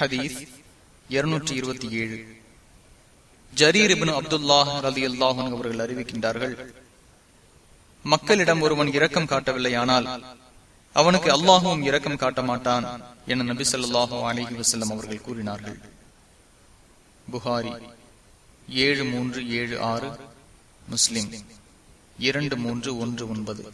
ஹதீஸ் இருநூற்றி இருபத்தி ஏழு. ஜரீர் அப்துல்லாஹ் அல்லாஹன் அவர்கள் அறிவிக்கின்றார்கள் மக்களிடம் ஒருவன் இரக்கம் காட்டவில்லையானால் அவனுக்கு அல்லாஹும் இரக்கம் காட்ட மாட்டான் என நபி சொல்லாஹு அலிஹி வசல்லம் அவர்கள் கூறினார்கள். புகாரி ஏழு மூன்று ஏழு ஆறு முஸ்லிம் இரண்டு மூன்று ஒன்று ஒன்பது.